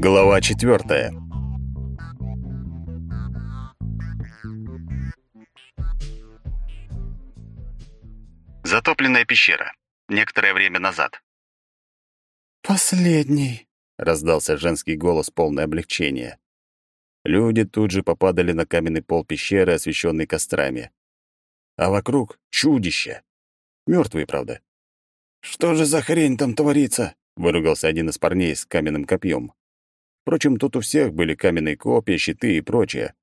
Глава четвертая. Затопленная пещера. Некоторое время назад. «Последний», — раздался женский голос, полное облегчения. Люди тут же попадали на каменный пол пещеры, освещенный кострами. А вокруг — чудища. Мертвые, правда. «Что же за хрень там творится?» — выругался один из парней с каменным копьем. Впрочем, тут у всех были каменные копья, щиты и прочее.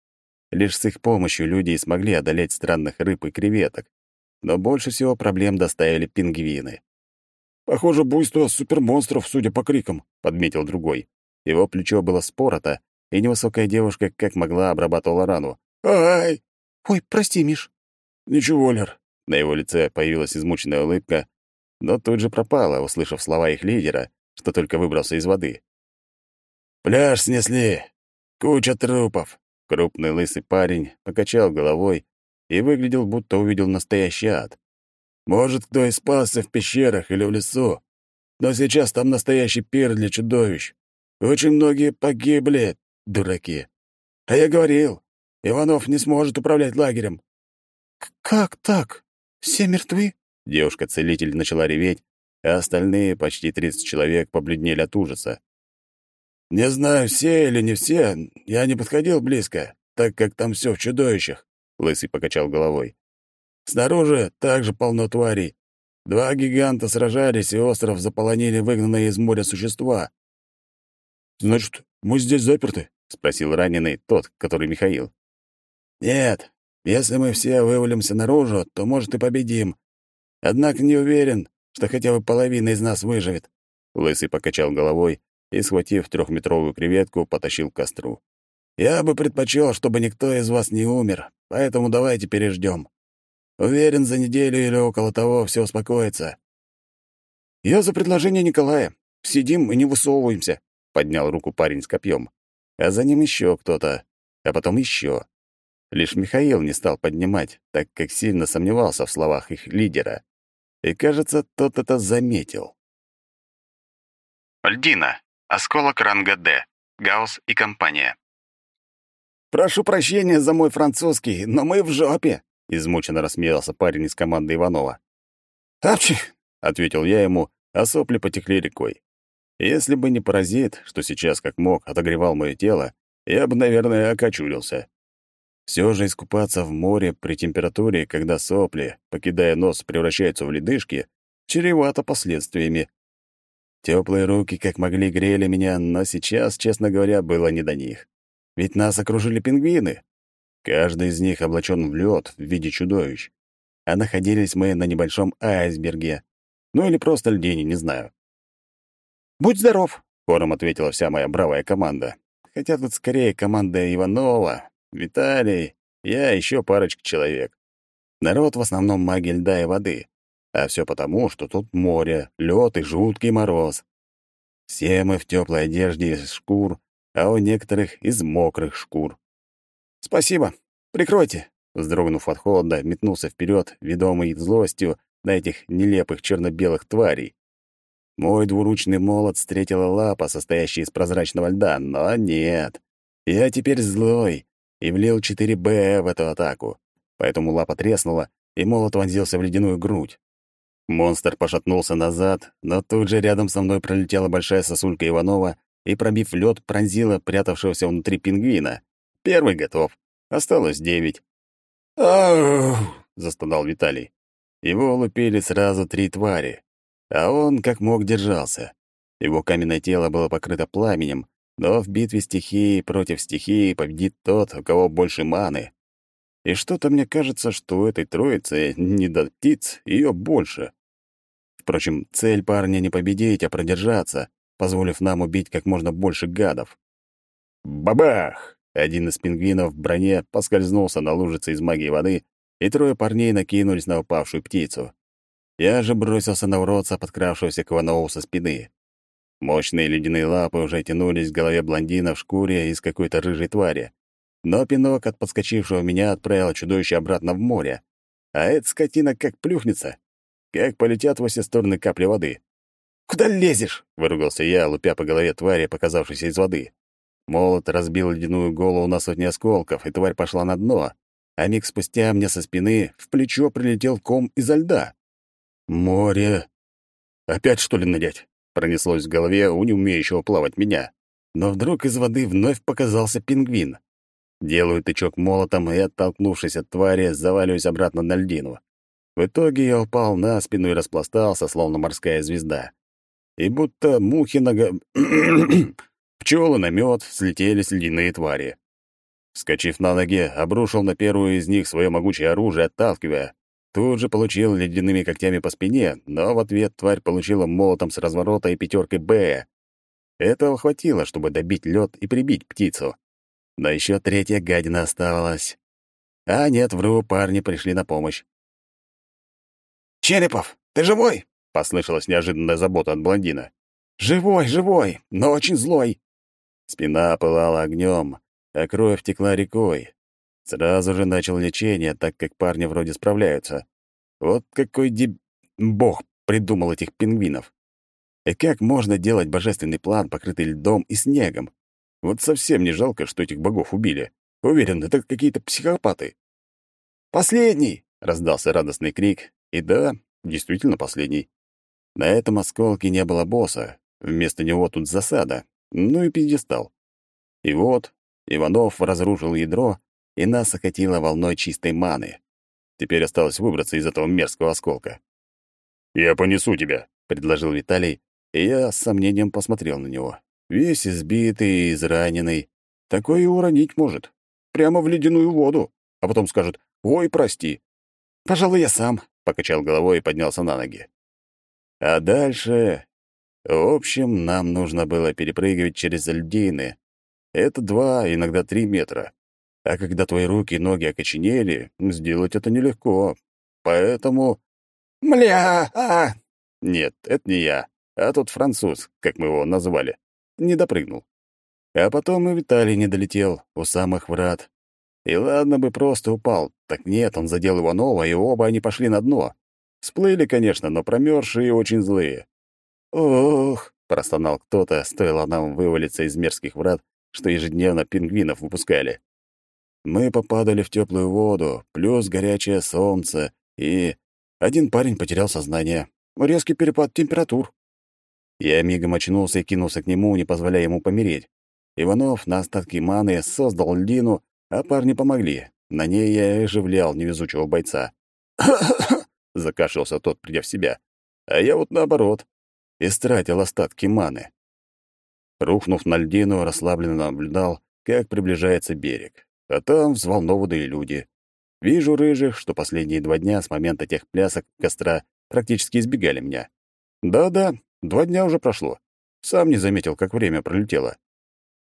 Лишь с их помощью люди и смогли одолеть странных рыб и креветок. Но больше всего проблем доставили пингвины. «Похоже, буйство супермонстров, судя по крикам», — подметил другой. Его плечо было спорото, и невысокая девушка как могла обрабатывала рану. «Ай!» «Ой, прости, Миш». «Ничего, Лер». На его лице появилась измученная улыбка, но тут же пропала, услышав слова их лидера, что только выбрался из воды. «Пляж снесли! Куча трупов!» Крупный лысый парень покачал головой и выглядел, будто увидел настоящий ад. «Может, кто и спасся в пещерах или в лесу, но сейчас там настоящий пир для чудовищ. Очень многие погибли, дураки. А я говорил, Иванов не сможет управлять лагерем». «Как так? Все мертвы?» Девушка-целитель начала реветь, а остальные, почти 30 человек, побледнели от ужаса. «Не знаю, все или не все, я не подходил близко, так как там все в чудовищах», — Лысый покачал головой. «Снаружи также полно тварей. Два гиганта сражались, и остров заполонили выгнанные из моря существа». «Значит, мы здесь заперты?» — спросил раненый тот, который Михаил. «Нет, если мы все вывалимся наружу, то, может, и победим. Однако не уверен, что хотя бы половина из нас выживет». Лысый покачал головой и, схватив трехметровую креветку, потащил к костру. «Я бы предпочел, чтобы никто из вас не умер, поэтому давайте переждем. Уверен, за неделю или около того все успокоится». «Я за предложение Николая. Сидим и не высовываемся», — поднял руку парень с копьем. А за ним еще кто-то, а потом еще. Лишь Михаил не стал поднимать, так как сильно сомневался в словах их лидера. И, кажется, тот это заметил. Льдина. Осколок ранга Д. Гаусс и компания. «Прошу прощения за мой французский, но мы в жопе», — измученно рассмеялся парень из команды Иванова. «Апчи!» — ответил я ему, а сопли потекли рекой. Если бы не паразит, что сейчас как мог отогревал мое тело, я бы, наверное, окочурился. Все же искупаться в море при температуре, когда сопли, покидая нос, превращаются в ледышки, чревато последствиями. Теплые руки как могли грели меня, но сейчас, честно говоря, было не до них. Ведь нас окружили пингвины. Каждый из них облачен в лед в виде чудовищ. А находились мы на небольшом айсберге. Ну или просто льдине, не знаю. «Будь здоров», — хором ответила вся моя бравая команда. Хотя тут скорее команда Иванова, Виталий, я еще парочка человек. Народ в основном маги льда и воды. А все потому, что тут море, лед и жуткий мороз. Все мы в теплой одежде из шкур, а у некоторых из мокрых шкур. «Спасибо. Прикройте!» Вздрогнув от холода, метнулся вперед, ведомый злостью на этих нелепых черно-белых тварей. Мой двуручный молот встретила лапа, состоящая из прозрачного льда, но нет. Я теперь злой и влил 4Б в эту атаку. Поэтому лапа треснула, и молот вонзился в ледяную грудь. Монстр пошатнулся назад, но тут же рядом со мной пролетела большая сосулька Иванова и, пробив лед, пронзила прятавшегося внутри пингвина. Первый готов. Осталось девять. «Ау!» — застонал Виталий. Его лупили сразу три твари, а он как мог держался. Его каменное тело было покрыто пламенем, но в битве стихии против стихии победит тот, у кого больше маны. И что-то мне кажется, что у этой троицы не до птиц ее больше. Впрочем, цель парня не победить, а продержаться, позволив нам убить как можно больше гадов. Бабах! Один из пингвинов в броне поскользнулся на лужице из магии воды, и трое парней накинулись на упавшую птицу. Я же бросился на уродца, подкравшегося к Иванову со спины. Мощные ледяные лапы уже тянулись к голове блондина в шкуре из какой-то рыжей твари. Но пинок от подскочившего меня отправил чудовище обратно в море. А эта скотина как плюхнется, как полетят во все стороны капли воды. Куда лезешь?» — выругался я, лупя по голове твари, показавшейся из воды. Молот разбил ледяную голову на сотни осколков, и тварь пошла на дно, а миг спустя мне со спины в плечо прилетел ком изо льда. «Море! Опять, что ли, нырять?» — пронеслось в голове у неумеющего плавать меня. Но вдруг из воды вновь показался пингвин. Делаю тычок молотом и, оттолкнувшись от твари, заваливаюсь обратно на льдину. В итоге я упал на спину и распластался, словно морская звезда. И будто мухи на... Пчелы на мед слетели с ледяные твари. Скочив на ноги, обрушил на первую из них свое могучее оружие, отталкивая. Тут же получил ледяными когтями по спине, но в ответ тварь получила молотом с разворота и пятеркой Б. Этого хватило, чтобы добить лед и прибить птицу. Но еще третья гадина оставалась. А нет, вру, парни пришли на помощь. «Черепов, ты живой?» — послышалась неожиданная забота от блондина. «Живой, живой, но очень злой». Спина пылала огнем, а кровь текла рекой. Сразу же начал лечение, так как парни вроде справляются. Вот какой деб... бог придумал этих пингвинов. И как можно делать божественный план, покрытый льдом и снегом? Вот совсем не жалко, что этих богов убили. Уверен, это какие-то психопаты. «Последний!» — раздался радостный крик. И да, действительно последний. На этом осколке не было босса. Вместо него тут засада. Ну и пьедестал. И вот, Иванов разрушил ядро, и нас окатило волной чистой маны. Теперь осталось выбраться из этого мерзкого осколка. «Я понесу тебя», — предложил Виталий, и я с сомнением посмотрел на него. Весь избитый и израненный. Такое и уронить может. Прямо в ледяную воду. А потом скажет «Ой, прости». «Пожалуй, я сам», — покачал головой и поднялся на ноги. А дальше... В общем, нам нужно было перепрыгивать через льдины. Это два, иногда три метра. А когда твои руки и ноги окоченели, сделать это нелегко. Поэтому... «Мля! а Нет, это не я, а тот француз, как мы его назвали не допрыгнул. А потом и Виталий не долетел у самых врат. И ладно бы просто упал, так нет, он задел Иванова, и оба они пошли на дно. Сплыли, конечно, но промерзшие и очень злые. «Ох!» — простонал кто-то, стоило нам вывалиться из мерзких врат, что ежедневно пингвинов выпускали. Мы попадали в теплую воду, плюс горячее солнце, и... Один парень потерял сознание. Резкий перепад температур. Я мигом очнулся и кинулся к нему, не позволяя ему помереть. Иванов на остатки маны создал льдину, а парни помогли. На ней я оживлял невезучего бойца. закашлялся тот, придя в себя. А я вот наоборот, истратил остатки маны. Рухнув на льдину, расслабленно наблюдал, как приближается берег. А там взволнованные люди. Вижу рыжих, что последние два дня с момента тех плясок костра практически избегали меня. Да-да, Два дня уже прошло. Сам не заметил, как время пролетело.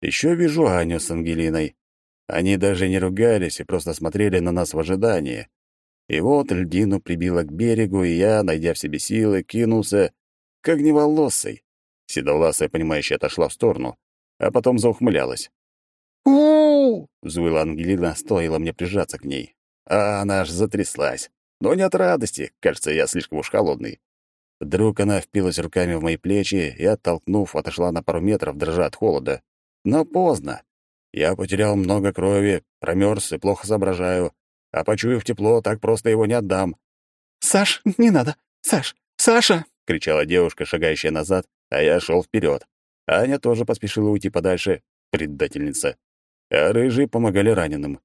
Еще вижу Аню с Ангелиной. Они даже не ругались и просто смотрели на нас в ожидании. И вот льдину прибило к берегу, и я, найдя в себе силы, кинулся к огневолосой. Седовласая, понимающая, отошла в сторону, а потом заухмылялась. у взвыла Ангелина, стоило мне прижаться к ней. А она аж затряслась. Но не от радости, кажется, я слишком уж холодный. Вдруг она впилась руками в мои плечи и, оттолкнув, отошла на пару метров, дрожа от холода. Но поздно. Я потерял много крови, промерз и плохо соображаю. А почуяв тепло, так просто его не отдам. «Саш, не надо! Саш! Саша!» — кричала девушка, шагающая назад, а я шел вперед. Аня тоже поспешила уйти подальше. Предательница. А рыжие помогали раненым.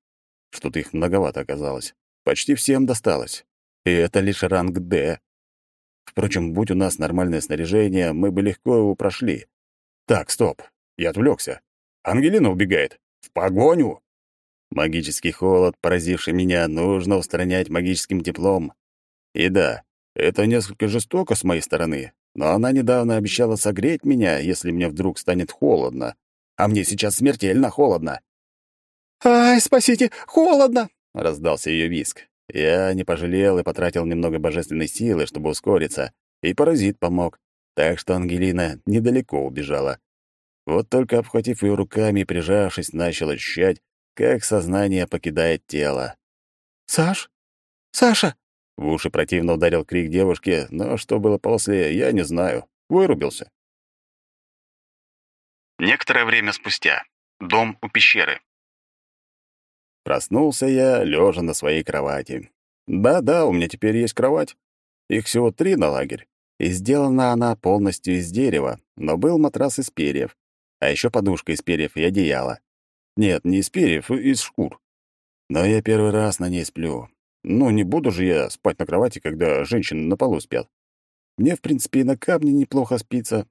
Что-то их многовато оказалось. Почти всем досталось. И это лишь ранг «Д». Впрочем, будь у нас нормальное снаряжение, мы бы легко его прошли. Так, стоп. Я отвлекся. Ангелина убегает. В погоню! Магический холод, поразивший меня, нужно устранять магическим теплом. И да, это несколько жестоко с моей стороны, но она недавно обещала согреть меня, если мне вдруг станет холодно. А мне сейчас смертельно холодно. «Ай, спасите, холодно!» — раздался ее виск. Я не пожалел и потратил немного божественной силы, чтобы ускориться, и паразит помог, так что Ангелина недалеко убежала. Вот только обхватив ее руками и прижавшись, начал ощущать, как сознание покидает тело. «Саш? Саша!» В уши противно ударил крик девушки, но что было после, я не знаю. Вырубился. Некоторое время спустя. Дом у пещеры. Проснулся я, лежа на своей кровати. Да-да, у меня теперь есть кровать. Их всего три на лагерь. И сделана она полностью из дерева, но был матрас из перьев, а еще подушка из перьев и одеяло. Нет, не из перьев, из шкур. Но я первый раз на ней сплю. Ну, не буду же я спать на кровати, когда женщины на полу спят. Мне, в принципе, и на камне неплохо спится.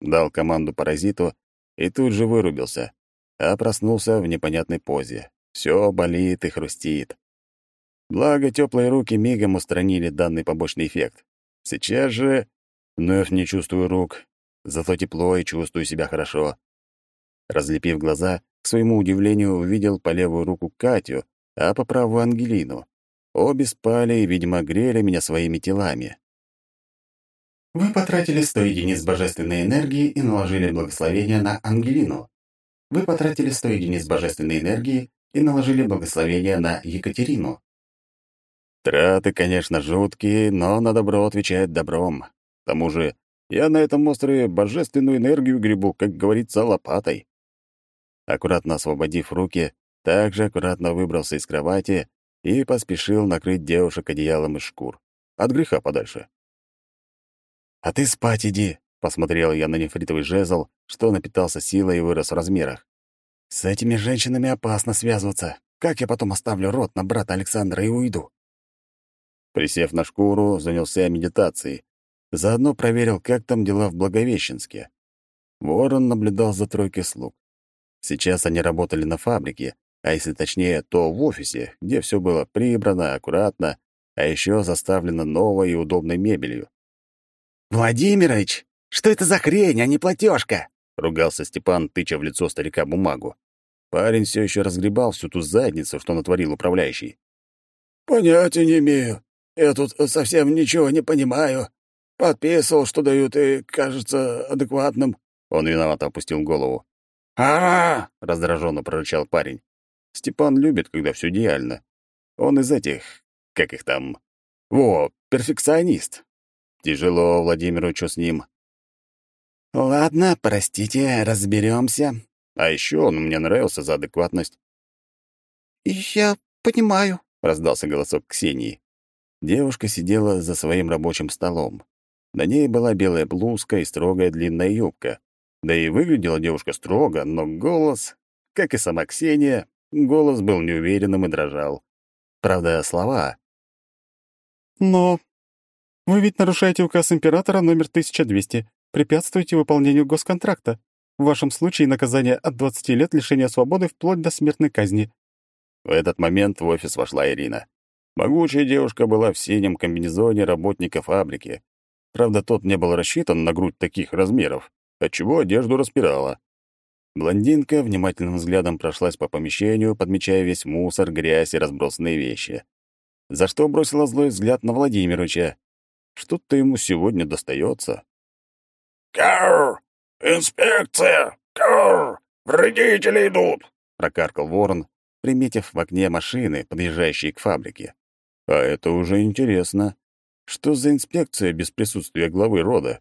Дал команду паразиту и тут же вырубился, а проснулся в непонятной позе. Все болит и хрустит. Благо, теплые руки мигом устранили данный побочный эффект. Сейчас же вновь не чувствую рук, зато тепло и чувствую себя хорошо. Разлепив глаза, к своему удивлению увидел по левую руку Катю, а по правую — Ангелину. Обе спали и, видимо, грели меня своими телами. Вы потратили 100 единиц божественной энергии и наложили благословение на Ангелину. Вы потратили 100 единиц божественной энергии и наложили благословение на Екатерину. Траты, конечно, жуткие, но на добро отвечает добром. К тому же я на этом острове божественную энергию гребу, как говорится, лопатой. Аккуратно освободив руки, также аккуратно выбрался из кровати и поспешил накрыть девушек одеялом из шкур. От греха подальше. «А ты спать иди», — посмотрел я на нефритовый жезл, что напитался силой и вырос в размерах. «С этими женщинами опасно связываться. Как я потом оставлю рот на брата Александра и уйду?» Присев на шкуру, занялся медитацией. Заодно проверил, как там дела в Благовещенске. Ворон наблюдал за тройкой слуг. Сейчас они работали на фабрике, а если точнее, то в офисе, где все было прибрано, аккуратно, а еще заставлено новой и удобной мебелью. «Владимирович, что это за хрень, а не платежка?» — ругался Степан, тыча в лицо старика бумагу. Парень все еще разгребал всю ту задницу, что натворил управляющий. «Понятия не имею. Я тут совсем ничего не понимаю. Подписывал, что дают, и кажется адекватным». Он виновато опустил голову. А, раздраженно прорычал парень. Степан любит, когда все идеально. Он из этих, как их там... Во, перфекционист. Тяжело Владимиру, что с ним. «Ладно, простите, разберемся. А еще он мне нравился за адекватность. «Я понимаю», — раздался голосок Ксении. Девушка сидела за своим рабочим столом. На ней была белая блузка и строгая длинная юбка. Да и выглядела девушка строго, но голос, как и сама Ксения, голос был неуверенным и дрожал. Правда, слова. «Но вы ведь нарушаете указ императора номер 1200, препятствуете выполнению госконтракта. В вашем случае наказание от 20 лет лишения свободы вплоть до смертной казни». В этот момент в офис вошла Ирина. Могучая девушка была в синем комбинезоне работника фабрики. Правда, тот не был рассчитан на грудь таких размеров, отчего одежду распирала. Блондинка внимательным взглядом прошлась по помещению, подмечая весь мусор, грязь и разбросанные вещи. За что бросила злой взгляд на Владимировича. Что-то ему сегодня достается. «Карр! Инспекция! Карр! Вредители идут!» — прокаркал ворон, приметив в окне машины, подъезжающие к фабрике. А это уже интересно. Что за инспекция без присутствия главы рода?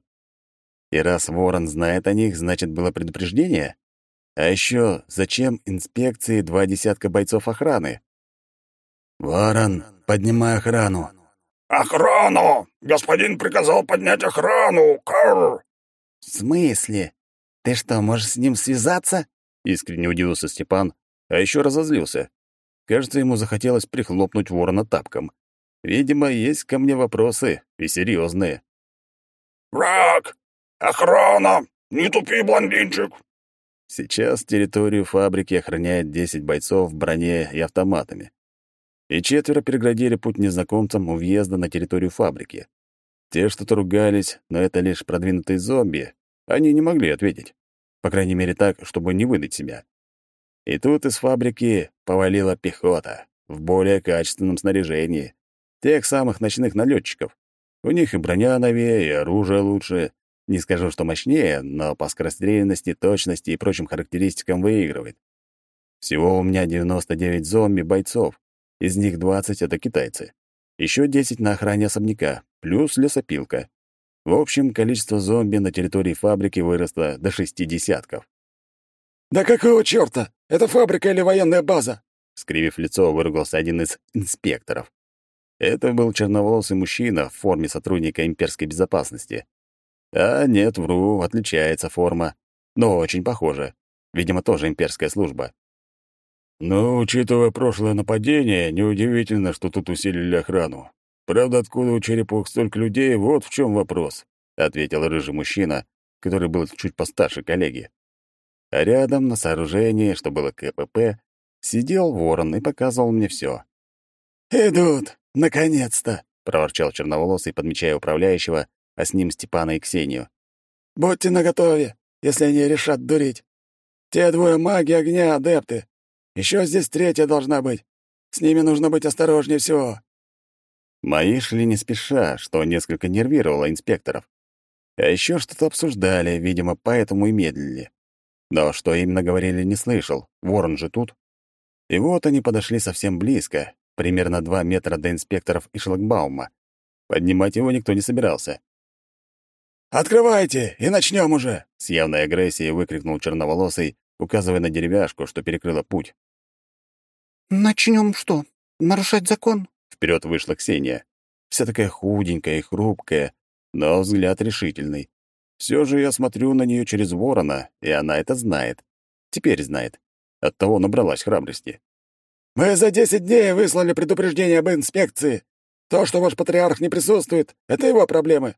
И раз Ворон знает о них, значит, было предупреждение? А еще зачем инспекции два десятка бойцов охраны? «Ворон, поднимай охрану!» «Охрану! Господин приказал поднять охрану! Карр!» «В смысле? Ты что, можешь с ним связаться?» Искренне удивился Степан, а еще разозлился. Кажется, ему захотелось прихлопнуть ворона тапком. Видимо, есть ко мне вопросы, и серьезные. «Враг! Охрана! Не тупи, блондинчик!» Сейчас территорию фабрики охраняет 10 бойцов в броне и автоматами. И четверо переградили путь незнакомцам у въезда на территорию фабрики. Те что-то ругались, но это лишь продвинутые зомби. Они не могли ответить. По крайней мере так, чтобы не выдать себя. И тут из фабрики повалила пехота в более качественном снаряжении. Тех самых ночных налетчиков. У них и броня новее, и оружие лучше. Не скажу, что мощнее, но по скорострельности, точности и прочим характеристикам выигрывает. Всего у меня 99 зомби-бойцов. Из них 20 — это китайцы. Еще 10 на охране особняка, плюс лесопилка. В общем, количество зомби на территории фабрики выросло до шести десятков. «Да какого чёрта? Это фабрика или военная база?» Скривив лицо, выругался один из инспекторов. Это был черноволосый мужчина в форме сотрудника имперской безопасности. А нет, вру, отличается форма. Но очень похоже. Видимо, тоже имперская служба. Но, учитывая прошлое нападение, неудивительно, что тут усилили охрану. Правда, откуда у черепов столько людей, вот в чем вопрос, — ответил рыжий мужчина, который был чуть постарше коллеги. А рядом, на сооружении, что было КПП, сидел ворон и показывал мне все. «Идут! Наконец-то!» — проворчал черноволосый, подмечая управляющего, а с ним Степана и Ксению. «Будьте наготове, если они решат дурить. Те двое маги огня — адепты. Еще здесь третья должна быть. С ними нужно быть осторожнее всего». Мои шли не спеша, что несколько нервировало инспекторов. А еще что-то обсуждали, видимо, поэтому и медлили. Но что именно говорили, не слышал. Ворон же тут. И вот они подошли совсем близко, примерно два метра до инспекторов и шлагбаума. Поднимать его никто не собирался. «Открывайте, и начнем уже!» — с явной агрессией выкрикнул черноволосый, указывая на деревяшку, что перекрыла путь. «Начнем что? Нарушать закон?» Вперед вышла Ксения. Вся такая худенькая и хрупкая, но взгляд решительный. Все же я смотрю на нее через ворона, и она это знает. Теперь знает. Оттого набралась храбрости. «Мы за десять дней выслали предупреждение об инспекции. То, что ваш патриарх не присутствует, — это его проблемы.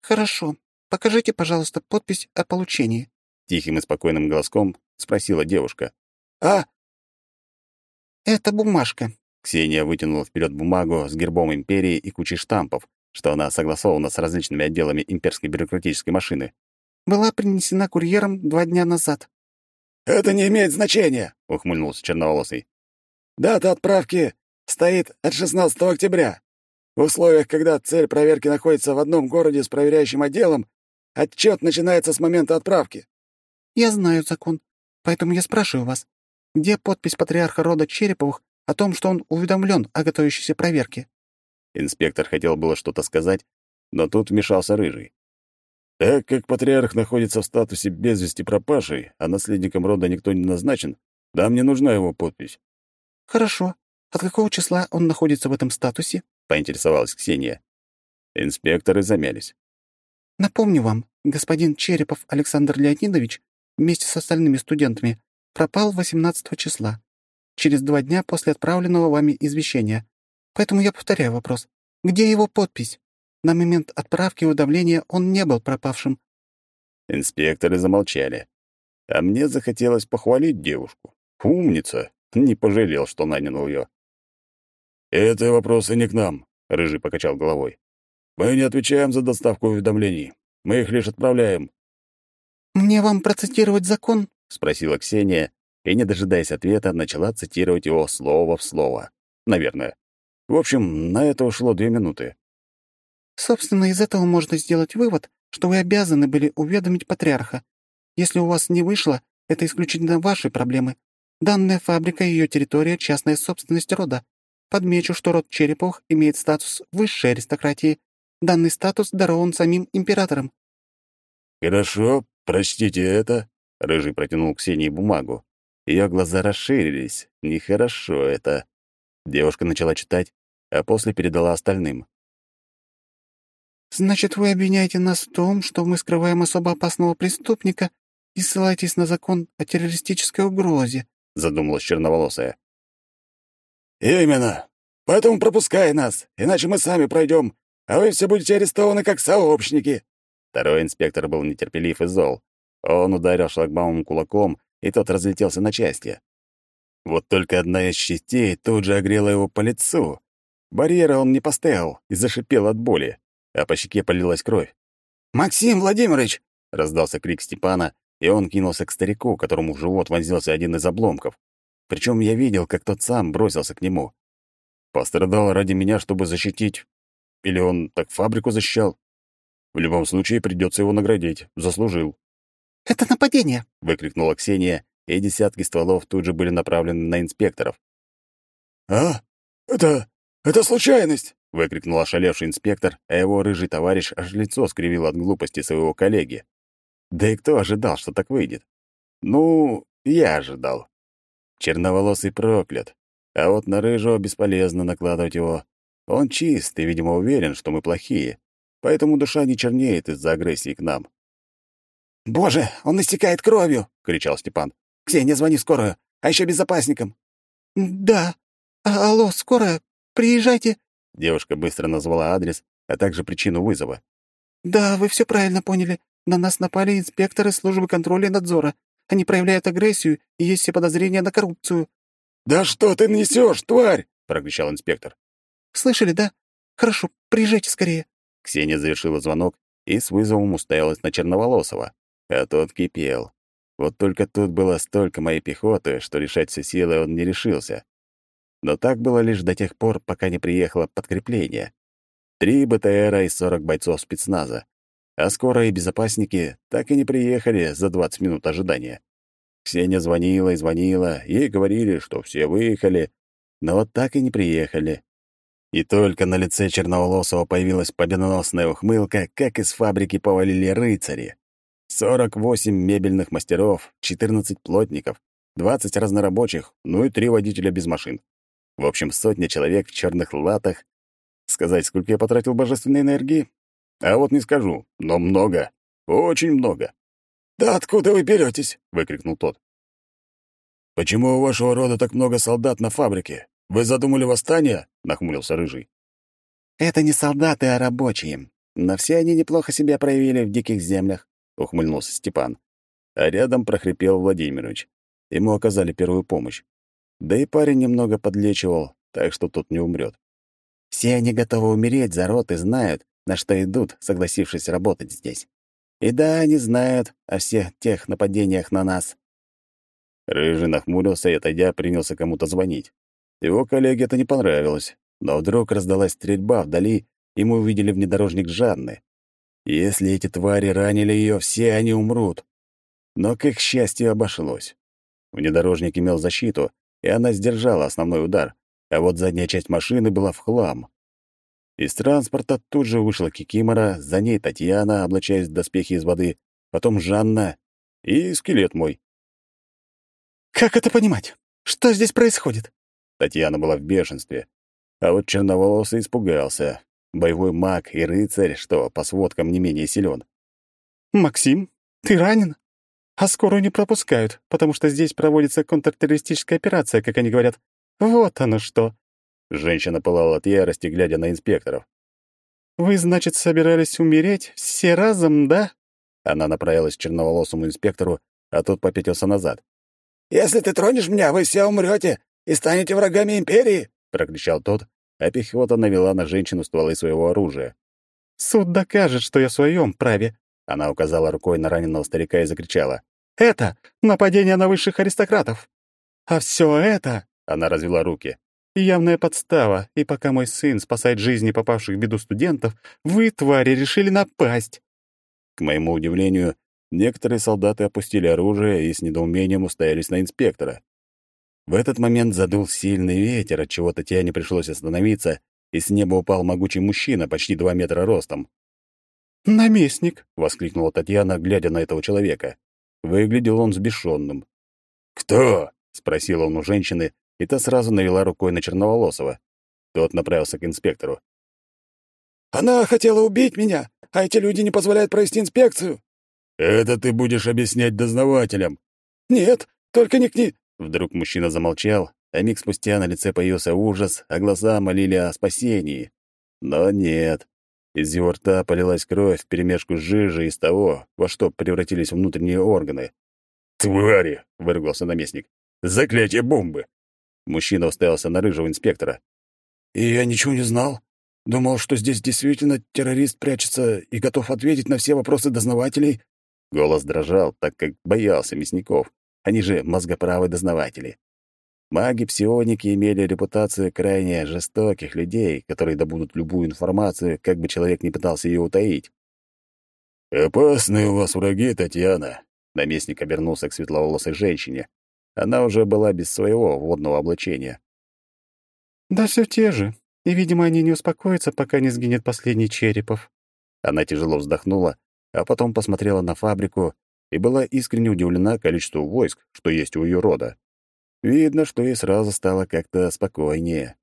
«Хорошо. Покажите, пожалуйста, подпись о получении». Тихим и спокойным голоском спросила девушка. «А?» «Это бумажка». Ксения вытянула вперед бумагу с гербом империи и кучей штампов, что она согласована с различными отделами имперской бюрократической машины. «Была принесена курьером два дня назад». «Это не имеет значения», — ухмыльнулся черноволосый. «Дата отправки стоит от 16 октября. В условиях, когда цель проверки находится в одном городе с проверяющим отделом, отчет начинается с момента отправки. Я знаю закон, поэтому я спрашиваю вас, где подпись патриарха рода Череповых о том, что он уведомлен о готовящейся проверке? Инспектор хотел было что-то сказать, но тут вмешался Рыжий. Так как патриарх находится в статусе без вести пропавший, а наследником рода никто не назначен, нам не нужна его подпись. Хорошо. От какого числа он находится в этом статусе? Поинтересовалась Ксения. Инспекторы замялись. Напомню вам, господин Черепов Александр Леонидович вместе с остальными студентами пропал 18 числа, через два дня после отправленного вами извещения. Поэтому я повторяю вопрос. Где его подпись? На момент отправки и удавления он не был пропавшим. Инспекторы замолчали. А мне захотелось похвалить девушку. Умница. Не пожалел, что нанял ее. «Это вопросы не к нам», — Рыжий покачал головой. «Мы не отвечаем за доставку уведомлений. Мы их лишь отправляем». «Мне вам процитировать закон?» — спросила Ксения, и, не дожидаясь ответа, начала цитировать его слово в слово. Наверное. В общем, на это ушло две минуты. «Собственно, из этого можно сделать вывод, что вы обязаны были уведомить патриарха. Если у вас не вышло, это исключительно ваши проблемы. Данная фабрика и ее территория — частная собственность рода. Подмечу, что род Череповых имеет статус высшей аристократии. Данный статус дарован самим императором». «Хорошо, прочтите это», — Рыжий протянул Ксении бумагу. Ее глаза расширились. Нехорошо это. Девушка начала читать, а после передала остальным. «Значит, вы обвиняете нас в том, что мы скрываем особо опасного преступника и ссылаетесь на закон о террористической угрозе», — задумалась черноволосая. «Именно. Поэтому пропускай нас, иначе мы сами пройдем, а вы все будете арестованы как сообщники». Второй инспектор был нетерпелив и зол. Он ударил шлагбаумом кулаком, и тот разлетелся на части. Вот только одна из частей тут же огрела его по лицу. Барьера он не поставил и зашипел от боли, а по щеке полилась кровь. «Максим Владимирович!» — раздался крик Степана, и он кинулся к старику, которому в живот вонзился один из обломков. Причем я видел, как тот сам бросился к нему. Пострадал ради меня, чтобы защитить. Или он так фабрику защищал? В любом случае придется его наградить. Заслужил. «Это нападение!» — выкрикнула Ксения, и десятки стволов тут же были направлены на инспекторов. «А? Это... «Это случайность!» — выкрикнул ошалевший инспектор, а его рыжий товарищ аж лицо скривил от глупости своего коллеги. Да и кто ожидал, что так выйдет? Ну, я ожидал. Черноволосый проклят. А вот на рыжего бесполезно накладывать его. Он чист и, видимо, уверен, что мы плохие. Поэтому душа не чернеет из-за агрессии к нам. «Боже, он истекает кровью!» — кричал Степан. «Ксения, звони в скорую, а еще безопасникам!» «Да. А алло, скорая, приезжайте!» Девушка быстро назвала адрес, а также причину вызова. «Да, вы все правильно поняли. На нас напали инспекторы службы контроля и надзора. Они проявляют агрессию, и есть все подозрения на коррупцию». «Да что ты несешь, тварь!» — прокричал инспектор. «Слышали, да? Хорошо, приезжайте скорее». Ксения завершила звонок и с вызовом уставилась на Черноволосова, а тот кипел. Вот только тут было столько моей пехоты, что решать все силы он не решился. Но так было лишь до тех пор, пока не приехало подкрепление. Три БТРа и сорок бойцов спецназа а скорые безопасники так и не приехали за 20 минут ожидания. Ксения звонила и звонила, ей говорили, что все выехали, но вот так и не приехали. И только на лице Черноволосого появилась победоносная ухмылка, как из фабрики повалили рыцари. 48 мебельных мастеров, 14 плотников, 20 разнорабочих, ну и три водителя без машин. В общем, сотня человек в черных латах. Сказать, сколько я потратил божественной энергии? А вот не скажу, но много, очень много. «Да откуда вы беретесь?» — выкрикнул тот. «Почему у вашего рода так много солдат на фабрике? Вы задумали восстание?» — нахмурился Рыжий. «Это не солдаты, а рабочие. Но все они неплохо себя проявили в диких землях», — ухмыльнулся Степан. А рядом прохрипел Владимирович. Ему оказали первую помощь. Да и парень немного подлечивал, так что тот не умрет. «Все они готовы умереть за род и знают, на что идут, согласившись работать здесь. И да, они знают о всех тех нападениях на нас. Рыжий нахмурился и, отойдя, принялся кому-то звонить. Его коллеге это не понравилось, но вдруг раздалась стрельба вдали, и мы увидели внедорожник Жанны. Если эти твари ранили ее, все они умрут. Но, к их счастью, обошлось. Внедорожник имел защиту, и она сдержала основной удар, а вот задняя часть машины была в хлам. Из транспорта тут же вышла Кикимора, за ней Татьяна, облачаясь в доспехи из воды, потом Жанна и скелет мой. «Как это понимать? Что здесь происходит?» Татьяна была в бешенстве, а вот черноволосый испугался. Боевой маг и рыцарь, что по сводкам не менее силен. «Максим, ты ранен? А скорую не пропускают, потому что здесь проводится контртеррористическая операция, как они говорят. Вот оно что!» Женщина пылала от ярости, глядя на инспекторов. «Вы, значит, собирались умереть все разом, да?» Она направилась к черноволосому инспектору, а тот попятился назад. «Если ты тронешь меня, вы все умрете и станете врагами империи!» — прокричал тот, а пехота навела на женщину стволы своего оружия. «Суд докажет, что я в своем праве!» Она указала рукой на раненого старика и закричала. «Это нападение на высших аристократов! А все это...» — она развела руки явная подстава, и пока мой сын спасает жизни попавших в беду студентов, вы, твари, решили напасть. К моему удивлению, некоторые солдаты опустили оружие и с недоумением уставились на инспектора. В этот момент задул сильный ветер, от чего Татьяне пришлось остановиться, и с неба упал могучий мужчина, почти два метра ростом. «Наместник!» — воскликнула Татьяна, глядя на этого человека. Выглядел он сбешенным. «Кто?» — спросил он у женщины, и та сразу навела рукой на Черноволосого. Тот направился к инспектору. «Она хотела убить меня, а эти люди не позволяют провести инспекцию». «Это ты будешь объяснять дознавателям». «Нет, только не к ней». Вдруг мужчина замолчал, а миг спустя на лице появился ужас, а глаза молили о спасении. Но нет. Из его рта полилась кровь вперемешку с жижей из того, во что превратились внутренние органы. «Твари!» — выругался наместник. «Заклятие бомбы! Мужчина уставился на рыжего инспектора. «И я ничего не знал. Думал, что здесь действительно террорист прячется и готов ответить на все вопросы дознавателей». Голос дрожал, так как боялся мясников. Они же мозгоправые дознаватели. Маги-псионики имели репутацию крайне жестоких людей, которые добудут любую информацию, как бы человек не пытался ее утаить. «Опасные у вас враги, Татьяна», — наместник обернулся к светловолосой женщине. Она уже была без своего водного облачения. «Да все те же. И, видимо, они не успокоятся, пока не сгинет последний черепов». Она тяжело вздохнула, а потом посмотрела на фабрику и была искренне удивлена количеству войск, что есть у ее рода. Видно, что ей сразу стало как-то спокойнее.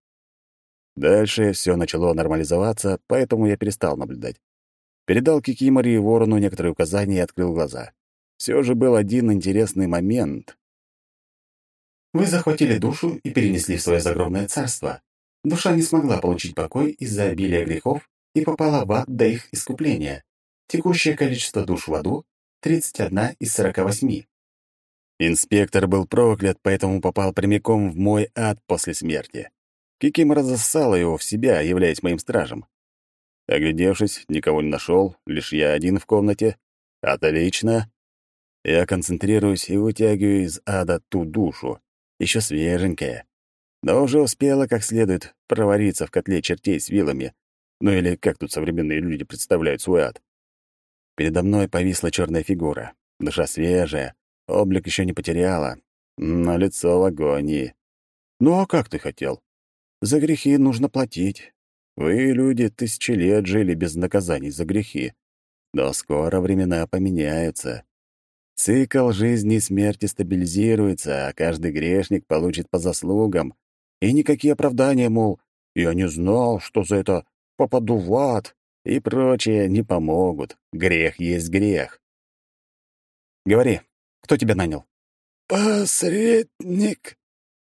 Дальше все начало нормализоваться, поэтому я перестал наблюдать. Передал Кикимори и Ворону некоторые указания и открыл глаза. Все же был один интересный момент. Вы захватили душу и перенесли в свое загробное царство. Душа не смогла получить покой из-за обилия грехов и попала в ад до их искупления. Текущее количество душ в аду — 31 из 48. Инспектор был проклят, поэтому попал прямиком в мой ад после смерти. Кикимора засала его в себя, являясь моим стражем. Оглядевшись, никого не нашел, лишь я один в комнате. Отлично. Я концентрируюсь и вытягиваю из ада ту душу, еще свеженькая, но уже успела как следует провариться в котле чертей с вилами, ну или как тут современные люди представляют свой ад. Передо мной повисла черная фигура, душа свежая, облик еще не потеряла, но лицо в агонии. Ну а как ты хотел? За грехи нужно платить. Вы, люди, тысячи лет жили без наказаний за грехи. Но скоро времена поменяются. Цикл жизни и смерти стабилизируется, а каждый грешник получит по заслугам. И никакие оправдания, мол, «я не знал, что за это попаду в ад» и прочее не помогут. Грех есть грех. Говори, кто тебя нанял? «Посредник.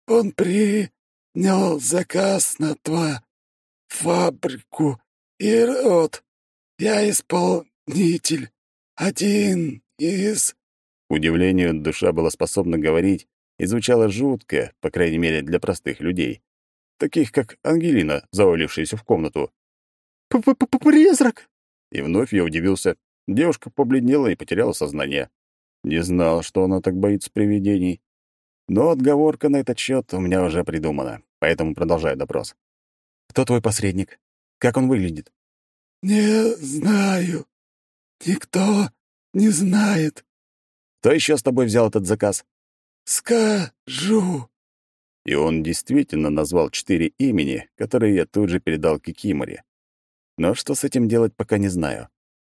Он принял заказ на твою фабрику и род. Я исполнитель. Один из...» Удивлению душа была способна говорить и звучала жутко, по крайней мере, для простых людей, таких как Ангелина, завалившаяся в комнату. П -п -п «Призрак!» И вновь я удивился. Девушка побледнела и потеряла сознание. Не знал, что она так боится привидений. Но отговорка на этот счет у меня уже придумана, поэтому продолжаю допрос. «Кто твой посредник? Как он выглядит?» «Не знаю. Никто не знает. Кто еще с тобой взял этот заказ?» «Скажу». И он действительно назвал четыре имени, которые я тут же передал Кикиморе. Но что с этим делать, пока не знаю.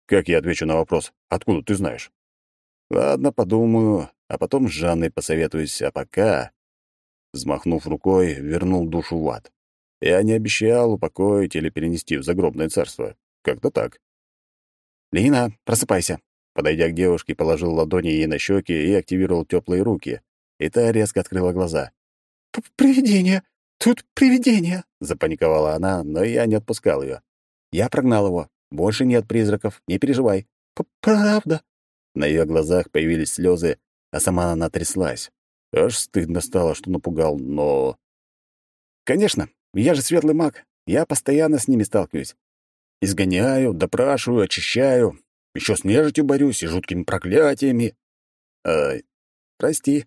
Как я отвечу на вопрос «Откуда ты знаешь?» Ладно, подумаю, а потом с Жанной посоветуюсь, а пока... Взмахнув рукой, вернул душу в ад. Я не обещал упокоить или перенести в загробное царство. Как-то так. «Лина, просыпайся!» Подойдя к девушке, положил ладони ей на щеки и активировал теплые руки. И та резко открыла глаза. «Привидение! Тут привидение!» — запаниковала она, но я не отпускал ее. Я прогнал его. Больше нет призраков, не переживай. «Правда?» На ее глазах появились слезы, а сама она тряслась. Аж стыдно стало, что напугал, но... «Конечно, я же светлый маг. Я постоянно с ними сталкиваюсь. Изгоняю, допрашиваю, очищаю. Еще с нежитью борюсь и жуткими проклятиями. Ай, прости.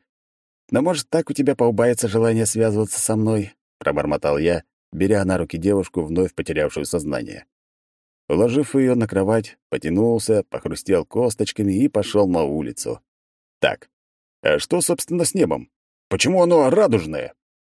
Но, может, так у тебя поубавится желание связываться со мной?» — пробормотал я, беря на руки девушку, вновь потерявшую сознание. Уложив ее на кровать, потянулся, похрустел косточками и пошел на улицу. Так, а что, собственно, с небом? Почему оно радужное?